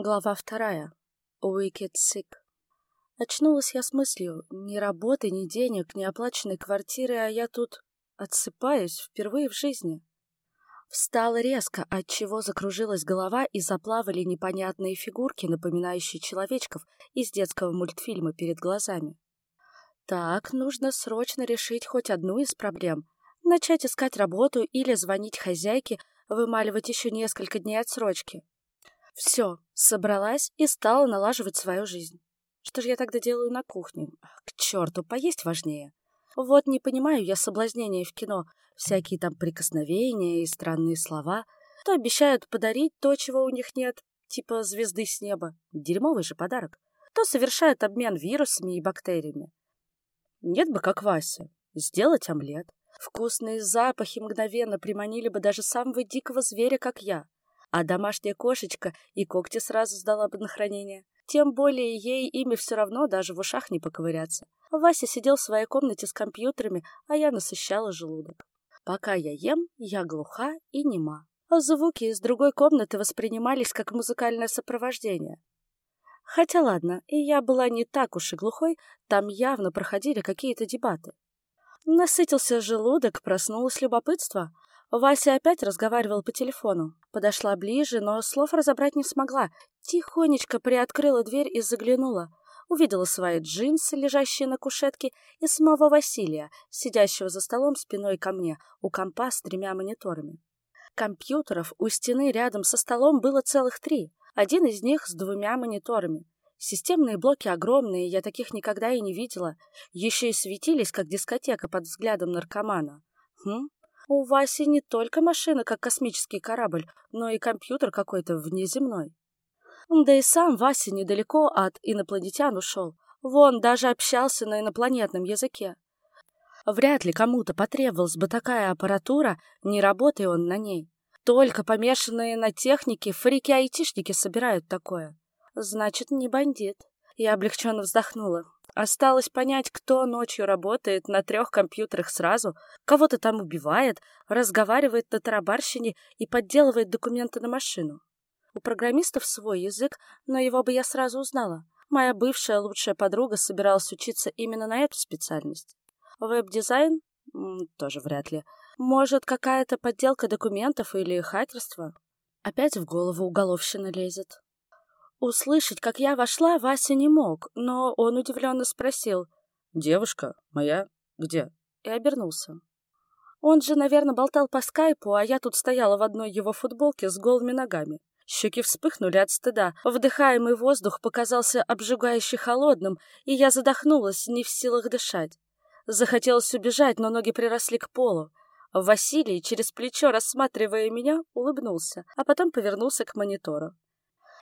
Глава вторая. Wicked Sick. Очнулась я с мыслью, ни работы, ни денег, ни оплаченной квартиры, а я тут отсыпаюсь впервые в жизни. Встала резко, отчего закружилась голова и заплавали непонятные фигурки, напоминающие человечков из детского мультфильма перед глазами. Так, нужно срочно решить хоть одну из проблем. Начать искать работу или звонить хозяйке, вымаливать еще несколько дней отсрочки. Все, собралась и стала налаживать свою жизнь. Что же я тогда делаю на кухне? К черту, поесть важнее. Вот не понимаю я соблазнения в кино, всякие там прикосновения и странные слова. То обещают подарить то, чего у них нет, типа звезды с неба. Дерьмовый же подарок. То совершают обмен вирусами и бактериями. Нет бы, как Вася, сделать омлет. Вкусные запахи мгновенно приманили бы даже самого дикого зверя, как я а домашняя кошечка и когти сразу сдала бы на хранение. Тем более ей ими все равно даже в ушах не поковыряться. Вася сидел в своей комнате с компьютерами, а я насыщала желудок. Пока я ем, я глуха и нема. А звуки из другой комнаты воспринимались как музыкальное сопровождение. Хотя ладно, и я была не так уж и глухой, там явно проходили какие-то дебаты. Насытился желудок, проснулось любопытство, Вася опять разговаривал по телефону. Подошла ближе, но слов разобрать не смогла. Тихонечко приоткрыла дверь и заглянула. Увидела свои джинсы, лежащие на кушетке, и самого Василия, сидящего за столом спиной ко мне, у компа с тремя мониторами. Компьютеров у стены рядом со столом было целых три. Один из них с двумя мониторами. Системные блоки огромные, я таких никогда и не видела. Еще и светились, как дискотека под взглядом наркомана. Хм, у Васи не только машина, как космический корабль, но и компьютер какой-то внеземной. Да и сам Вася недалеко от инопланетян ушел. Вон, даже общался на инопланетном языке. Вряд ли кому-то потребовалась бы такая аппаратура, не работая он на ней. Только помешанные на технике фрики-айтишники собирают такое. Значит, не бандит. Я облегченно вздохнула. Осталось понять, кто ночью работает на трех компьютерах сразу, кого-то там убивает, разговаривает на тарабарщине и подделывает документы на машину. У программистов свой язык, но его бы я сразу узнала. Моя бывшая лучшая подруга собиралась учиться именно на эту специальность. Веб-дизайн? Тоже вряд ли. Может, какая-то подделка документов или хакерство? Опять в голову уголовщина лезет. Услышать, как я вошла, Вася не мог, но он удивленно спросил. «Девушка моя где?» И обернулся. Он же, наверное, болтал по скайпу, а я тут стояла в одной его футболке с голыми ногами. Щеки вспыхнули от стыда. Вдыхаемый воздух показался обжигающе холодным, и я задохнулась, не в силах дышать. Захотелось убежать, но ноги приросли к полу. Василий, через плечо рассматривая меня, улыбнулся, а потом повернулся к монитору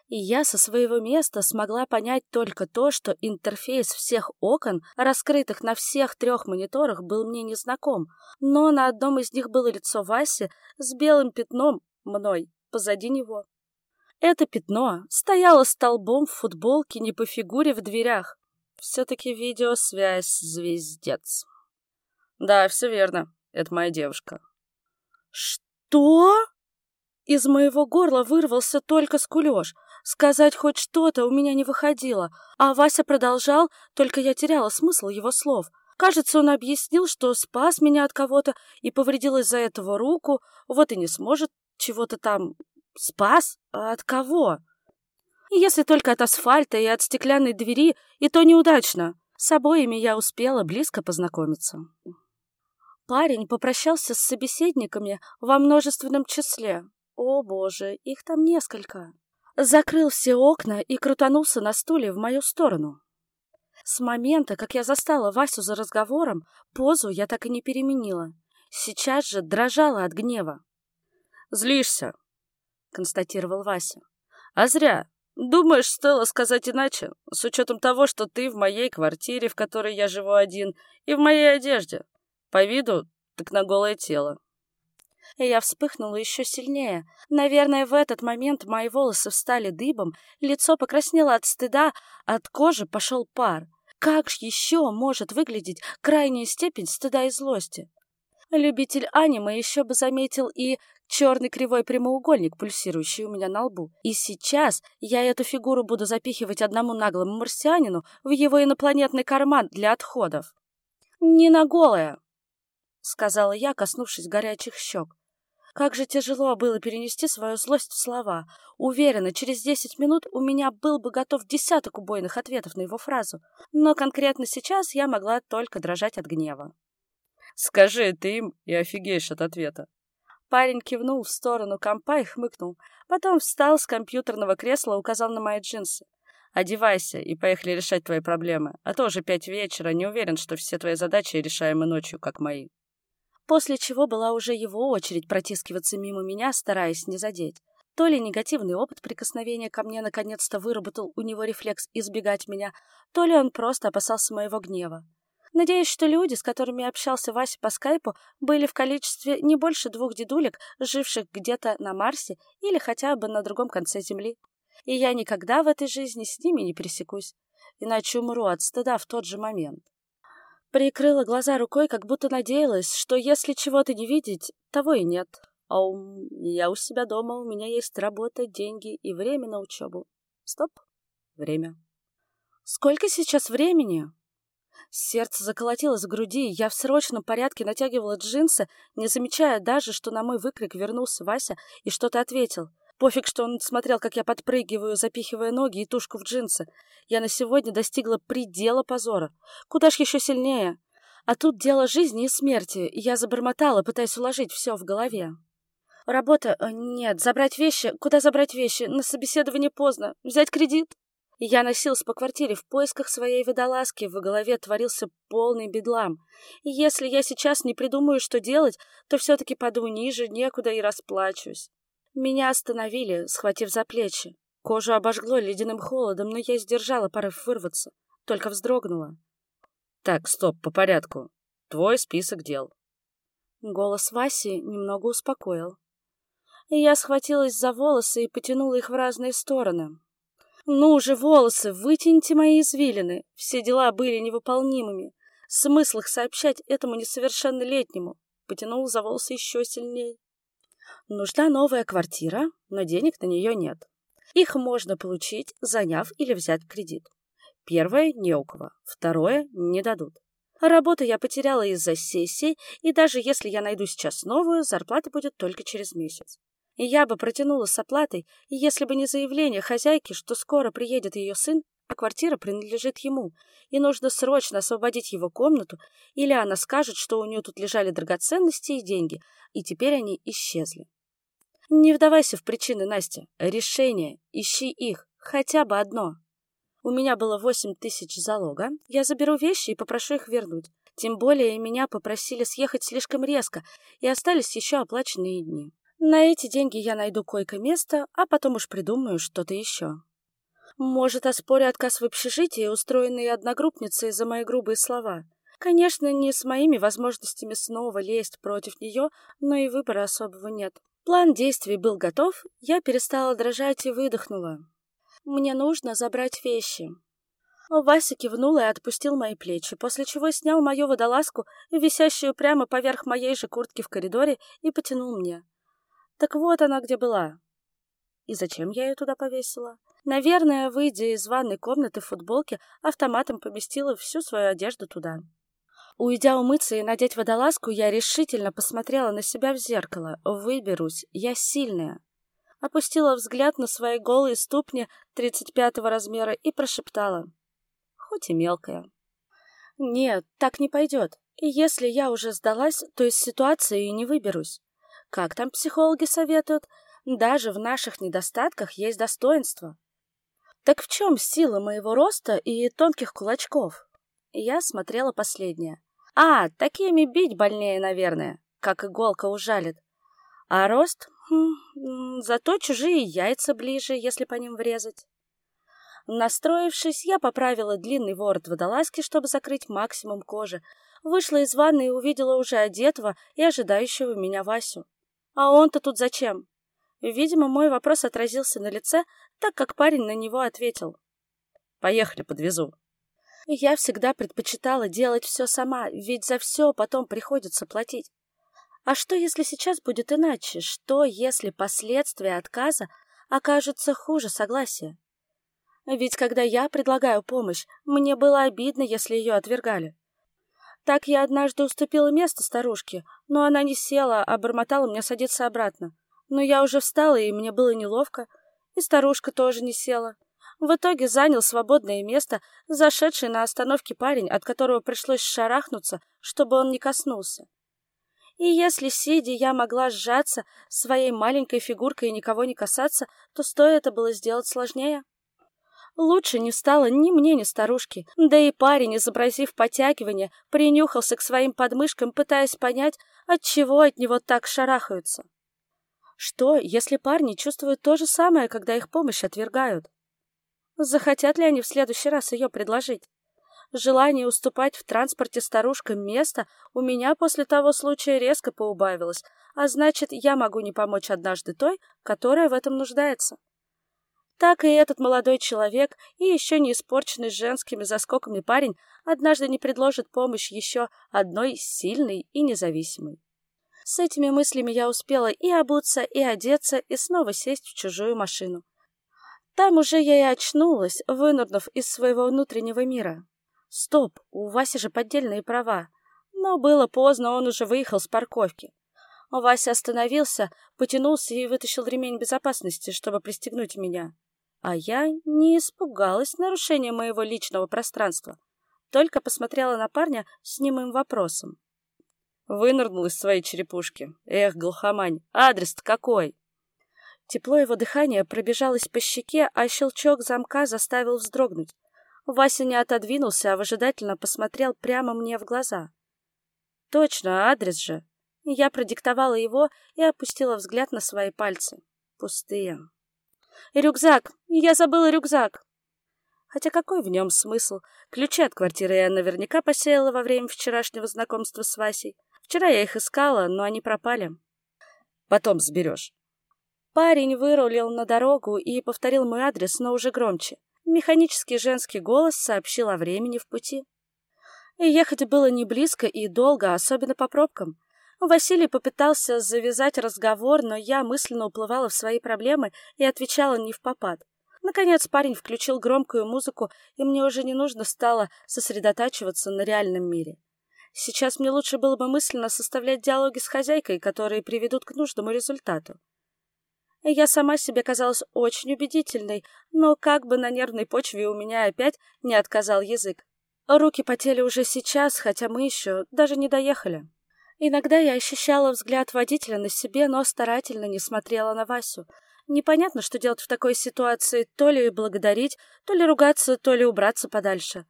и я со своего места смогла понять только то, что интерфейс всех окон, раскрытых на всех трех мониторах, был мне незнаком, но на одном из них было лицо Васи с белым пятном мной позади него. Это пятно стояло столбом в футболке не по фигуре в дверях. Все-таки видеосвязь звездец. Да, все верно. Это моя девушка. Что? Из моего горла вырвался только скулеж — Сказать хоть что-то у меня не выходило, а Вася продолжал, только я теряла смысл его слов. Кажется, он объяснил, что спас меня от кого-то и повредил из-за этого руку, вот и не сможет чего-то там... Спас? А от кого? Если только от асфальта и от стеклянной двери, и то неудачно. С обоими я успела близко познакомиться. Парень попрощался с собеседниками во множественном числе. О боже, их там несколько закрыл все окна и крутанулся на стуле в мою сторону. С момента, как я застала Васю за разговором, позу я так и не переменила. Сейчас же дрожала от гнева. «Злишься», — констатировал Вася. «А зря. Думаешь, стоило сказать иначе, с учетом того, что ты в моей квартире, в которой я живу один, и в моей одежде. По виду так на голое тело я вспыхнула еще сильнее. Наверное, в этот момент мои волосы встали дыбом, лицо покраснело от стыда, от кожи пошел пар. Как ж еще может выглядеть крайняя степень стыда и злости? Любитель аниме еще бы заметил и черный кривой прямоугольник, пульсирующий у меня на лбу. И сейчас я эту фигуру буду запихивать одному наглому марсианину в его инопланетный карман для отходов. «Не на голая!» — сказала я, коснувшись горячих щек. Как же тяжело было перенести свою злость в слова. Уверена, через десять минут у меня был бы готов десяток убойных ответов на его фразу, но конкретно сейчас я могла только дрожать от гнева. «Скажи это им и офигеешь от ответа». Парень кивнул в сторону компа и хмыкнул. Потом встал с компьютерного кресла, указал на мои джинсы. «Одевайся и поехали решать твои проблемы, а то уже пять вечера, не уверен, что все твои задачи решаемы ночью, как мои» после чего была уже его очередь протискиваться мимо меня, стараясь не задеть. То ли негативный опыт прикосновения ко мне наконец-то выработал у него рефлекс избегать меня, то ли он просто опасался моего гнева. Надеюсь, что люди, с которыми общался Вася по скайпу, были в количестве не больше двух дедулек, живших где-то на Марсе или хотя бы на другом конце Земли. И я никогда в этой жизни с ними не пересекусь, иначе умру от стыда в тот же момент. Прикрыла глаза рукой, как будто надеялась, что если чего-то не видеть, того и нет. А у... я у себя дома, у меня есть работа, деньги и время на учебу. Стоп. Время. Сколько сейчас времени? Сердце заколотилось в груди, я в срочном порядке натягивала джинсы, не замечая даже, что на мой выкрик вернулся Вася и что-то ответил — Пофиг, что он смотрел, как я подпрыгиваю, запихивая ноги и тушку в джинсы. Я на сегодня достигла предела позора. Куда ж еще сильнее? А тут дело жизни и смерти, и я забормотала, пытаясь уложить все в голове. Работа? Э, нет. Забрать вещи? Куда забрать вещи? На собеседование поздно. Взять кредит? Я носилась по квартире в поисках своей водолазки, в голове творился полный бедлам. И если я сейчас не придумаю, что делать, то все-таки паду ниже, некуда и расплачусь. Меня остановили, схватив за плечи. Кожу обожгло ледяным холодом, но я сдержала порыв вырваться, только вздрогнула. Так, стоп, по порядку. Твой список дел. Голос Васи немного успокоил. Я схватилась за волосы и потянула их в разные стороны. «Ну же, волосы, вытяните мои извилины!» Все дела были невыполнимыми. Смысл их сообщать этому несовершеннолетнему. Потянул за волосы еще сильнее. Нужна новая квартира, но денег на нее нет. Их можно получить, заняв или взять кредит. Первое – не у кого, второе – не дадут. Работу я потеряла из-за сессии, и даже если я найду сейчас новую, зарплата будет только через месяц. И я бы протянула с оплатой, если бы не заявление хозяйки, что скоро приедет ее сын, а квартира принадлежит ему, и нужно срочно освободить его комнату, или она скажет, что у нее тут лежали драгоценности и деньги, и теперь они исчезли. Не вдавайся в причины, Настя. Решение. Ищи их. Хотя бы одно. У меня было восемь тысяч залога. Я заберу вещи и попрошу их вернуть. Тем более меня попросили съехать слишком резко, и остались еще оплаченные дни. На эти деньги я найду койко-место, а потом уж придумаю что-то еще. Может, оспорю отказ в общежитии, устроенный одногруппницей за мои грубые слова. Конечно, не с моими возможностями снова лезть против нее, но и выбора особого нет. План действий был готов, я перестала дрожать и выдохнула. Мне нужно забрать вещи. Вася кивнул и отпустил мои плечи, после чего снял мою водолазку, висящую прямо поверх моей же куртки в коридоре, и потянул мне. Так вот она где была. И зачем я ее туда повесила? Наверное, выйдя из ванной комнаты в футболке, автоматом поместила всю свою одежду туда. Уйдя умыться и надеть водолазку, я решительно посмотрела на себя в зеркало. Выберусь, я сильная. Опустила взгляд на свои голые ступни 35-го размера и прошептала. Хоть и мелкая. Нет, так не пойдет. И если я уже сдалась, то из ситуации и не выберусь. Как там психологи советуют? Даже в наших недостатках есть достоинство. Так в чем сила моего роста и тонких кулачков? Я смотрела последнее. А, такими бить больнее, наверное, как иголка ужалит. А рост? Хм, зато чужие яйца ближе, если по ним врезать. Настроившись, я поправила длинный ворот водолазки, чтобы закрыть максимум кожи. Вышла из ванны и увидела уже одетого и ожидающего меня Васю. А он-то тут зачем? Видимо, мой вопрос отразился на лице, так как парень на него ответил. «Поехали, подвезу». Я всегда предпочитала делать все сама, ведь за все потом приходится платить. А что, если сейчас будет иначе? Что, если последствия отказа окажутся хуже согласия? Ведь когда я предлагаю помощь, мне было обидно, если ее отвергали. Так я однажды уступила место старушке, но она не села, а бормотала мне садиться обратно. Но я уже встала, и мне было неловко, и старушка тоже не села. В итоге занял свободное место зашедший на остановке парень, от которого пришлось шарахнуться, чтобы он не коснулся. И если, сидя, я могла сжаться своей маленькой фигуркой и никого не касаться, то стоит это было сделать сложнее. Лучше не стало ни мне, ни старушке, да и парень, изобразив потягивание, принюхался к своим подмышкам, пытаясь понять, от чего от него так шарахаются. Что, если парни чувствуют то же самое, когда их помощь отвергают? Захотят ли они в следующий раз ее предложить? Желание уступать в транспорте старушкам место у меня после того случая резко поубавилось, а значит, я могу не помочь однажды той, которая в этом нуждается. Так и этот молодой человек и еще не испорченный женскими заскоками парень однажды не предложит помощь еще одной сильной и независимой. С этими мыслями я успела и обуться, и одеться, и снова сесть в чужую машину. Там уже я и очнулась, вынырнув из своего внутреннего мира. Стоп, у Васи же поддельные права. Но было поздно, он уже выехал с парковки. Вася остановился, потянулся и вытащил ремень безопасности, чтобы пристегнуть меня. А я не испугалась нарушения моего личного пространства, только посмотрела на парня с немым вопросом. Вынырнул из своей черепушки. Эх, глухомань, адрес-то какой? Тепло его дыхания пробежалось по щеке, а щелчок замка заставил вздрогнуть. Вася не отодвинулся, а выжидательно посмотрел прямо мне в глаза. Точно, адрес же. Я продиктовала его и опустила взгляд на свои пальцы. Пустые. рюкзак! Я забыла рюкзак! Хотя какой в нем смысл? Ключи от квартиры я наверняка посеяла во время вчерашнего знакомства с Васей. Вчера я их искала, но они пропали. Потом сберешь. Парень вырулил на дорогу и повторил мой адрес, но уже громче. Механический женский голос сообщил о времени в пути. Ехать было не близко и долго, особенно по пробкам. Василий попытался завязать разговор, но я мысленно уплывала в свои проблемы и отвечала не в попад. Наконец парень включил громкую музыку, и мне уже не нужно стало сосредотачиваться на реальном мире. Сейчас мне лучше было бы мысленно составлять диалоги с хозяйкой, которые приведут к нужному результату. Я сама себе казалась очень убедительной, но как бы на нервной почве у меня опять не отказал язык. Руки потели уже сейчас, хотя мы еще даже не доехали. Иногда я ощущала взгляд водителя на себе, но старательно не смотрела на Васю. Непонятно, что делать в такой ситуации, то ли благодарить, то ли ругаться, то ли убраться подальше.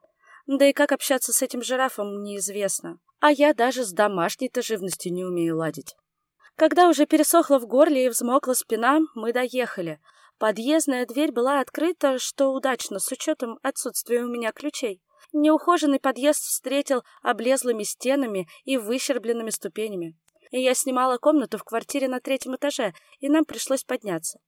Да и как общаться с этим жирафом, неизвестно. А я даже с домашней-то живностью не умею ладить. Когда уже пересохло в горле и взмокла спина, мы доехали. Подъездная дверь была открыта, что удачно, с учетом отсутствия у меня ключей. Неухоженный подъезд встретил облезлыми стенами и выщербленными ступенями. И я снимала комнату в квартире на третьем этаже, и нам пришлось подняться.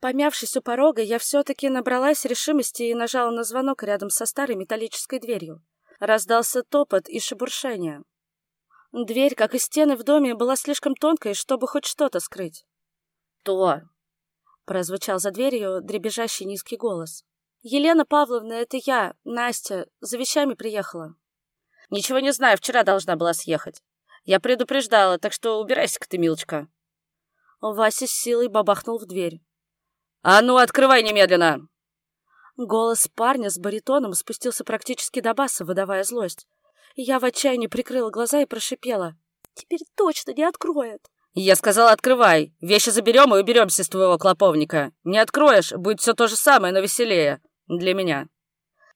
Помявшись у порога, я все-таки набралась решимости и нажала на звонок рядом со старой металлической дверью. Раздался топот и шебуршение. Дверь, как и стены в доме, была слишком тонкой, чтобы хоть что-то скрыть. «То!» — прозвучал за дверью дребезжащий низкий голос. «Елена Павловна, это я, Настя, за вещами приехала». «Ничего не знаю, вчера должна была съехать. Я предупреждала, так что убирайся-ка ты, милочка». Вася с силой бабахнул в дверь. «А ну, открывай немедленно!» Голос парня с баритоном спустился практически до баса, выдавая злость. Я в отчаянии прикрыла глаза и прошипела. «Теперь точно не откроет!» «Я сказала, открывай! Вещи заберем и уберемся с твоего клоповника! Не откроешь, будет все то же самое, но веселее! Для меня!»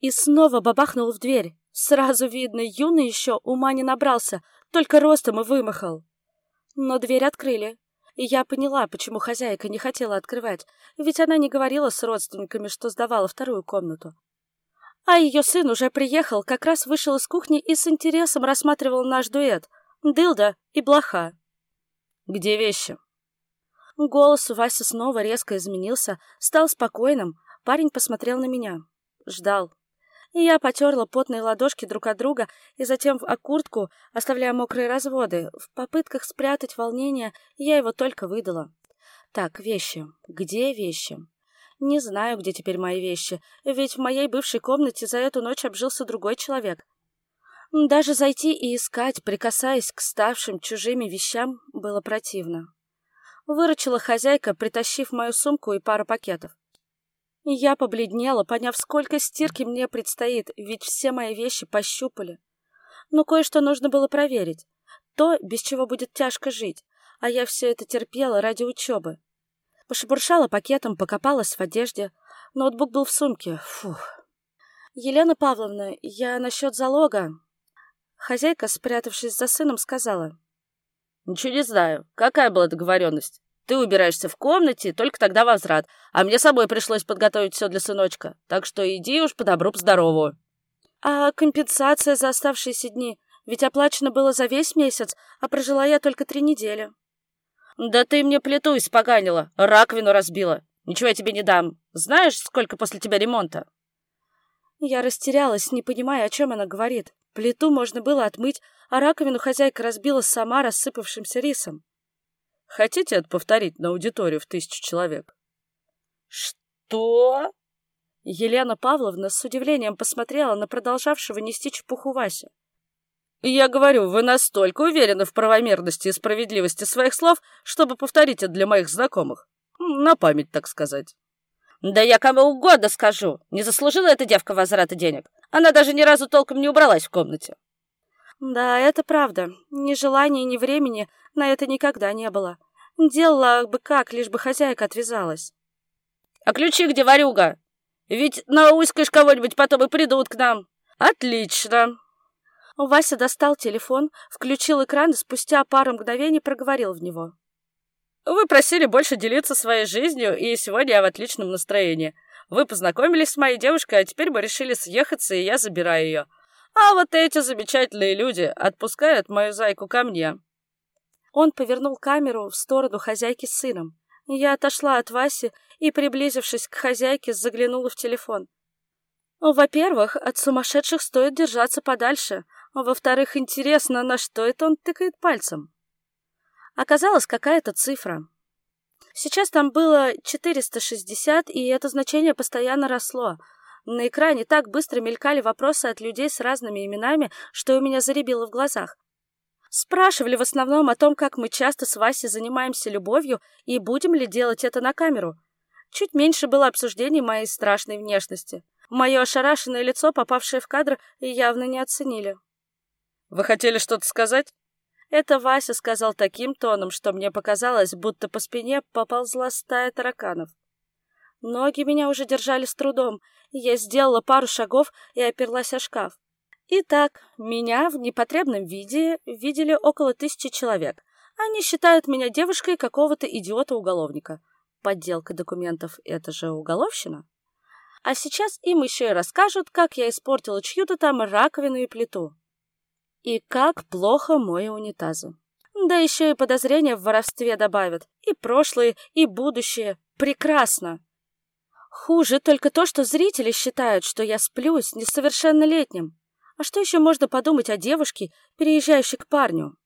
И снова бабахнул в дверь. Сразу видно, юный еще ума не набрался, только ростом и вымахал. Но дверь открыли. И я поняла, почему хозяйка не хотела открывать, ведь она не говорила с родственниками, что сдавала вторую комнату. А ее сын уже приехал, как раз вышел из кухни и с интересом рассматривал наш дуэт. Дылда и блоха. «Где вещи?» Голос у Васи снова резко изменился, стал спокойным. Парень посмотрел на меня. Ждал. И я потерла потные ладошки друг от друга и затем о куртку, оставляя мокрые разводы. В попытках спрятать волнение я его только выдала. Так, вещи. Где вещи? Не знаю, где теперь мои вещи, ведь в моей бывшей комнате за эту ночь обжился другой человек. Даже зайти и искать, прикасаясь к ставшим чужими вещам, было противно. Выручила хозяйка, притащив мою сумку и пару пакетов. Я побледнела, поняв, сколько стирки мне предстоит, ведь все мои вещи пощупали. Но кое-что нужно было проверить. То, без чего будет тяжко жить, а я все это терпела ради учебы. Пошебуршала пакетом, покопалась в одежде. Ноутбук был в сумке. Фух. Елена Павловна, я насчет залога. Хозяйка, спрятавшись за сыном, сказала. Ничего не знаю. Какая была договоренность? Ты убираешься в комнате, только тогда возврат. А мне собой пришлось подготовить все для сыночка. Так что иди уж по добру, по здорову. А компенсация за оставшиеся дни? Ведь оплачено было за весь месяц, а прожила я только три недели. «Да ты мне плиту испоганила, раковину разбила. Ничего я тебе не дам. Знаешь, сколько после тебя ремонта?» Я растерялась, не понимая, о чем она говорит. Плиту можно было отмыть, а раковину хозяйка разбила сама рассыпавшимся рисом. «Хотите это повторить на аудиторию в тысячу человек?» «Что?» Елена Павловна с удивлением посмотрела на продолжавшего нести чепуху Вася. Я говорю, вы настолько уверены в правомерности и справедливости своих слов, чтобы повторить это для моих знакомых. На память, так сказать. Да я кому угодно скажу. Не заслужила эта девка возврата денег. Она даже ни разу толком не убралась в комнате. Да, это правда. Ни желания, ни времени на это никогда не было. Делала бы как, лишь бы хозяйка отвязалась. А ключи где, варюга? Ведь науськаешь кого-нибудь, потом и придут к нам. Отлично. Вася достал телефон, включил экран и спустя пару мгновений проговорил в него. «Вы просили больше делиться своей жизнью, и сегодня я в отличном настроении. Вы познакомились с моей девушкой, а теперь мы решили съехаться, и я забираю ее. А вот эти замечательные люди отпускают мою зайку ко мне». Он повернул камеру в сторону хозяйки с сыном. Я отошла от Васи и, приблизившись к хозяйке, заглянула в телефон. Во-первых, от сумасшедших стоит держаться подальше, а во-вторых, интересно, на что это он тыкает пальцем. Оказалась какая-то цифра. Сейчас там было 460, и это значение постоянно росло. На экране так быстро мелькали вопросы от людей с разными именами, что у меня заребило в глазах. Спрашивали в основном о том, как мы часто с Васей занимаемся любовью и будем ли делать это на камеру. Чуть меньше было обсуждений моей страшной внешности. Мое ошарашенное лицо, попавшее в кадр, явно не оценили. «Вы хотели что-то сказать?» Это Вася сказал таким тоном, что мне показалось, будто по спине поползла стая тараканов. Ноги меня уже держали с трудом, я сделала пару шагов и оперлась о шкаф. Итак, меня в непотребном виде видели около тысячи человек. Они считают меня девушкой какого-то идиота-уголовника. Подделка документов — это же уголовщина? А сейчас им еще и расскажут, как я испортила чью-то там раковину и плиту. И как плохо мою унитазы. Да еще и подозрения в воровстве добавят. И прошлое, и будущее. Прекрасно. Хуже только то, что зрители считают, что я сплю с несовершеннолетним. А что еще можно подумать о девушке, переезжающей к парню?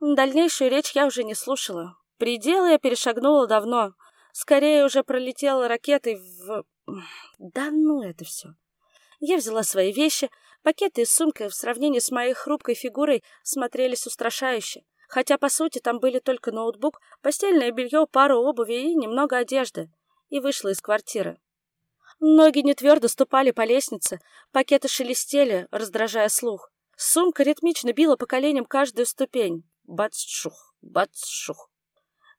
Дальнейшую речь я уже не слушала. Пределы я перешагнула давно. Скорее уже пролетела ракетой в... Да ну это все. Я взяла свои вещи, пакеты и сумка в сравнении с моей хрупкой фигурой смотрелись устрашающе. Хотя, по сути, там были только ноутбук, постельное белье, пару обуви и немного одежды. И вышла из квартиры. Ноги не твердо ступали по лестнице, пакеты шелестели, раздражая слух. Сумка ритмично била по коленям каждую ступень. Бац-шух, бац-шух.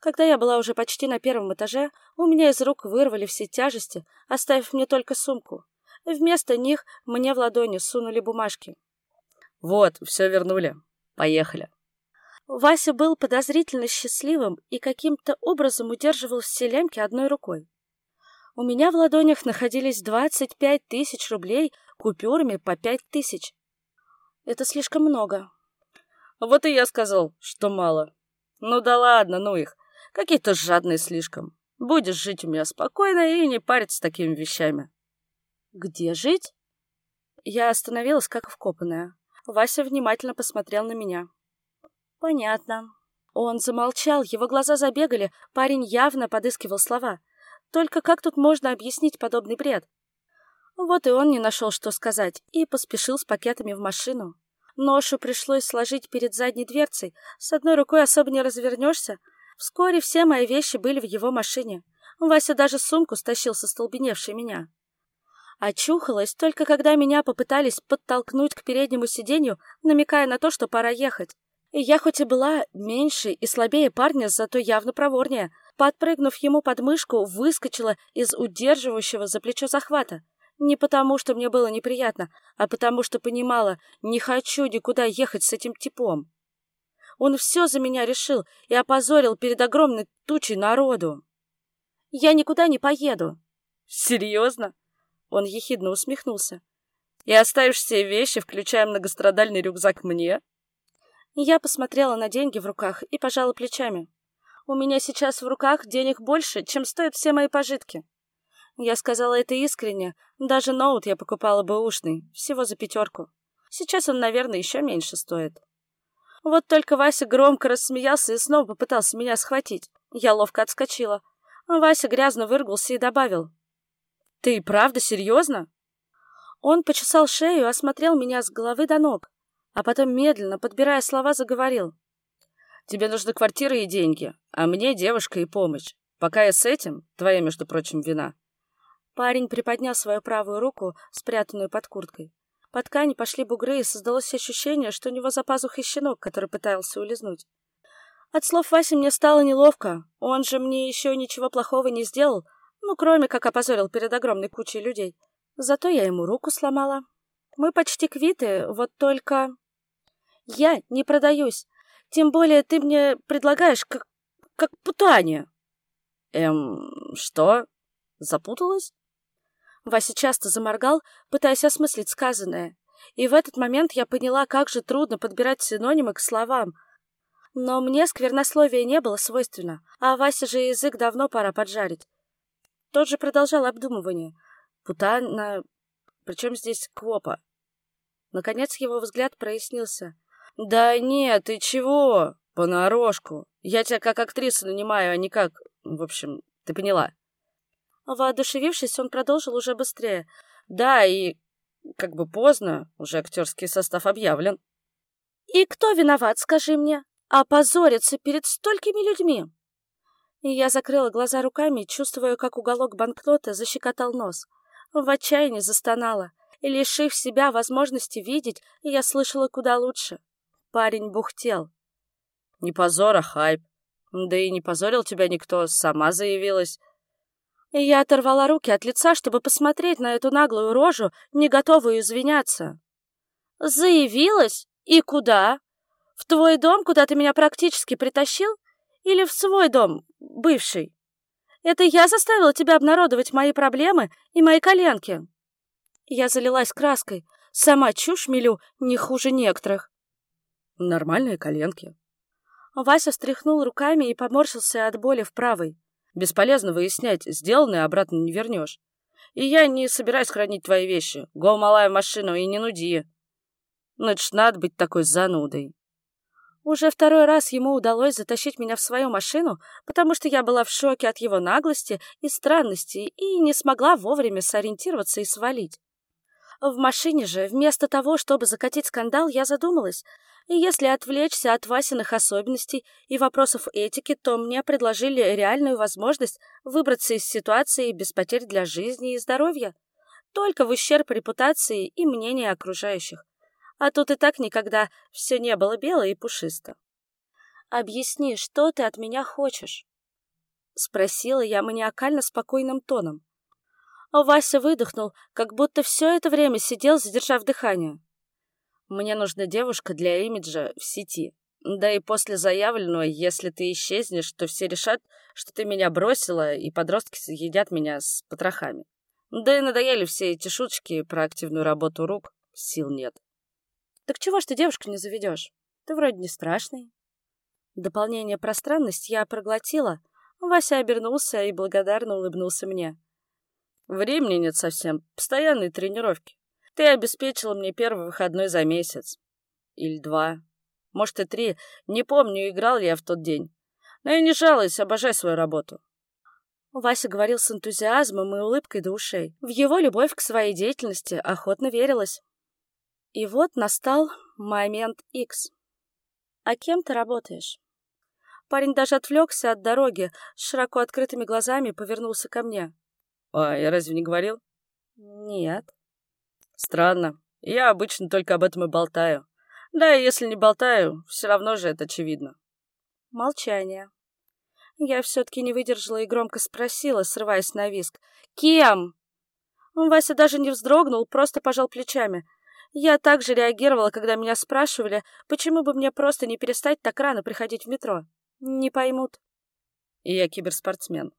Когда я была уже почти на первом этаже, у меня из рук вырвали все тяжести, оставив мне только сумку. Вместо них мне в ладони сунули бумажки. «Вот, все вернули. Поехали». Вася был подозрительно счастливым и каким-то образом удерживал все лямки одной рукой. У меня в ладонях находились 25 тысяч рублей купюрами по 5 тысяч. Это слишком много. Вот и я сказал, что мало. Ну да ладно, ну их. Какие-то жадные слишком. Будешь жить у меня спокойно и не париться такими вещами. Где жить? Я остановилась, как вкопанная. Вася внимательно посмотрел на меня. «Понятно». Он замолчал, его глаза забегали, парень явно подыскивал слова. Только как тут можно объяснить подобный бред? Вот и он не нашел, что сказать, и поспешил с пакетами в машину. Ношу пришлось сложить перед задней дверцей. С одной рукой особо не развернешься. Вскоре все мои вещи были в его машине. Вася даже сумку стащил со столбеневшей меня. Очухалась только когда меня попытались подтолкнуть к переднему сиденью, намекая на то, что пора ехать. И я хоть и была меньше и слабее парня, зато явно проворнее, подпрыгнув ему под мышку, выскочила из удерживающего за плечо захвата. Не потому, что мне было неприятно, а потому, что понимала, не хочу никуда ехать с этим типом. Он все за меня решил и опозорил перед огромной тучей народу. Я никуда не поеду. Серьезно? Он ехидно усмехнулся. И оставишь все вещи, включая многострадальный рюкзак, мне? Я посмотрела на деньги в руках и пожала плечами. У меня сейчас в руках денег больше, чем стоят все мои пожитки. Я сказала это искренне. Даже ноут я покупала бы ушный, всего за пятерку. Сейчас он, наверное, еще меньше стоит. Вот только Вася громко рассмеялся и снова попытался меня схватить. Я ловко отскочила. Вася грязно выругался и добавил. «Ты правда серьезно?» Он почесал шею осмотрел меня с головы до ног, а потом медленно, подбирая слова, заговорил. «Тебе нужны квартира и деньги, а мне девушка и помощь. Пока я с этим, твоя, между прочим, вина, Парень приподнял свою правую руку, спрятанную под курткой. По ткани пошли бугры, и создалось ощущение, что у него за пазухой щенок, который пытался улизнуть. От слов Васи мне стало неловко. Он же мне еще ничего плохого не сделал, ну, кроме как опозорил перед огромной кучей людей. Зато я ему руку сломала. Мы почти квиты, вот только... Я не продаюсь. Тем более ты мне предлагаешь как... как путание. Эм, что? Запуталась? Вася часто заморгал, пытаясь осмыслить сказанное. И в этот момент я поняла, как же трудно подбирать синонимы к словам. Но мне сквернословие не было свойственно, а Вася же язык давно пора поджарить. Тот же продолжал обдумывание. Путана... Причем здесь Квопа? Наконец его взгляд прояснился. «Да нет, ты чего? Понарошку. Я тебя как актрису нанимаю, а не как... В общем, ты поняла». Воодушевившись, он продолжил уже быстрее. «Да, и как бы поздно, уже актерский состав объявлен». «И кто виноват, скажи мне? Опозориться перед столькими людьми?» И я закрыла глаза руками, чувствуя, как уголок банкнота защекотал нос. В отчаянии застонала, и, лишив себя возможности видеть, я слышала куда лучше. Парень бухтел. «Не позор, а хайп. Да и не позорил тебя никто, сама заявилась. И я оторвала руки от лица, чтобы посмотреть на эту наглую рожу, не готовую извиняться. «Заявилась? И куда? В твой дом, куда ты меня практически притащил? Или в свой дом, бывший? Это я заставила тебя обнародовать мои проблемы и мои коленки?» Я залилась краской. Сама чушь мелю не хуже некоторых. «Нормальные коленки». Вася встряхнул руками и поморщился от боли в правой. Бесполезно выяснять, сделанное обратно не вернешь. И я не собираюсь хранить твои вещи. Го, малая, машину и не нуди. Ну, это ж надо быть такой занудой. Уже второй раз ему удалось затащить меня в свою машину, потому что я была в шоке от его наглости и странности и не смогла вовремя сориентироваться и свалить. В машине же, вместо того, чтобы закатить скандал, я задумалась, и если отвлечься от Васиных особенностей и вопросов этики, то мне предложили реальную возможность выбраться из ситуации без потерь для жизни и здоровья. Только в ущерб репутации и мнения окружающих. А тут и так никогда все не было бело и пушисто. «Объясни, что ты от меня хочешь?» Спросила я маниакально спокойным тоном. Вася выдохнул, как будто все это время сидел, задержав дыхание. Мне нужна девушка для имиджа в сети. Да и после заявленного, если ты исчезнешь, то все решат, что ты меня бросила, и подростки съедят меня с потрохами. Да и надоели все эти шуточки про активную работу рук. Сил нет. Так чего ж ты девушку не заведешь? Ты вроде не страшный. Дополнение про странность я проглотила. Вася обернулся и благодарно улыбнулся мне. Времени нет совсем. Постоянные тренировки. Ты обеспечила мне первый выходной за месяц. Или два. Может, и три. Не помню, играл ли я в тот день. Но я не жалуюсь, обожаю свою работу. Вася говорил с энтузиазмом и улыбкой до ушей. В его любовь к своей деятельности охотно верилась. И вот настал момент X. «А кем ты работаешь?» Парень даже отвлекся от дороги, с широко открытыми глазами повернулся ко мне. «А, я разве не говорил?» «Нет». «Странно. Я обычно только об этом и болтаю. Да, и если не болтаю, все равно же это очевидно». Молчание. Я все-таки не выдержала и громко спросила, срываясь на виск. «Кем?» Вася даже не вздрогнул, просто пожал плечами. Я также реагировала, когда меня спрашивали, почему бы мне просто не перестать так рано приходить в метро. Не поймут. И я киберспортсмен.